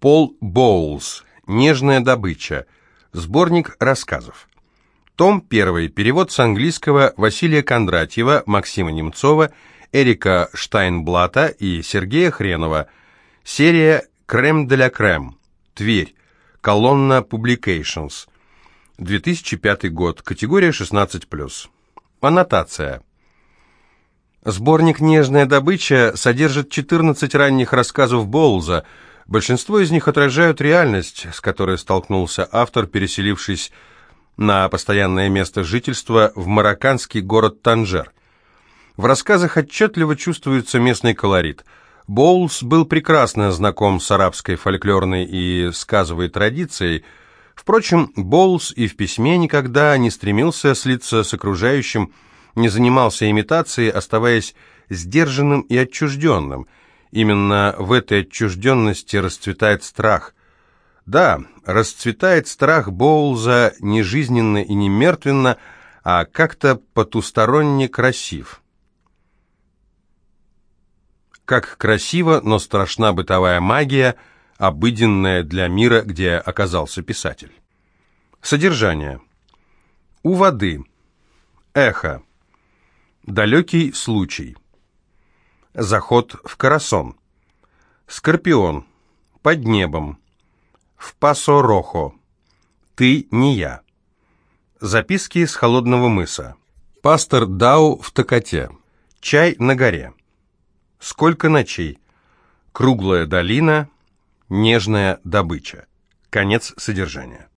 Пол Боулс. Нежная добыча. Сборник рассказов. Том 1. Перевод с английского Василия Кондратьева, Максима Немцова, Эрика Штайнблата и Сергея Хренова. Серия «Крем де ля крем». Тверь. Колонна Publications. 2005 год. Категория 16+. Аннотация. Сборник «Нежная добыча» содержит 14 ранних рассказов Боулза. Большинство из них отражают реальность, с которой столкнулся автор, переселившись на постоянное место жительства в марокканский город Танжер. В рассказах отчетливо чувствуется местный колорит. Боулс был прекрасно знаком с арабской фольклорной и сказовой традицией, Впрочем, Боулс и в письме никогда не стремился слиться с окружающим, не занимался имитацией, оставаясь сдержанным и отчужденным. Именно в этой отчужденности расцветает страх. Да, расцветает страх Боулза не жизненно и не мертвенно, а как-то потусторонне красив. Как красиво, но страшна бытовая магия – обыденное для мира, где оказался писатель. Содержание. У воды. Эхо. Далекий случай. Заход в Карасон. Скорпион. Под небом. В Пасо-Рохо. Ты не я. Записки с холодного мыса. Пастор Дау в Токоте. Чай на горе. Сколько ночей. Круглая долина. Нежная добыча. Конец содержания.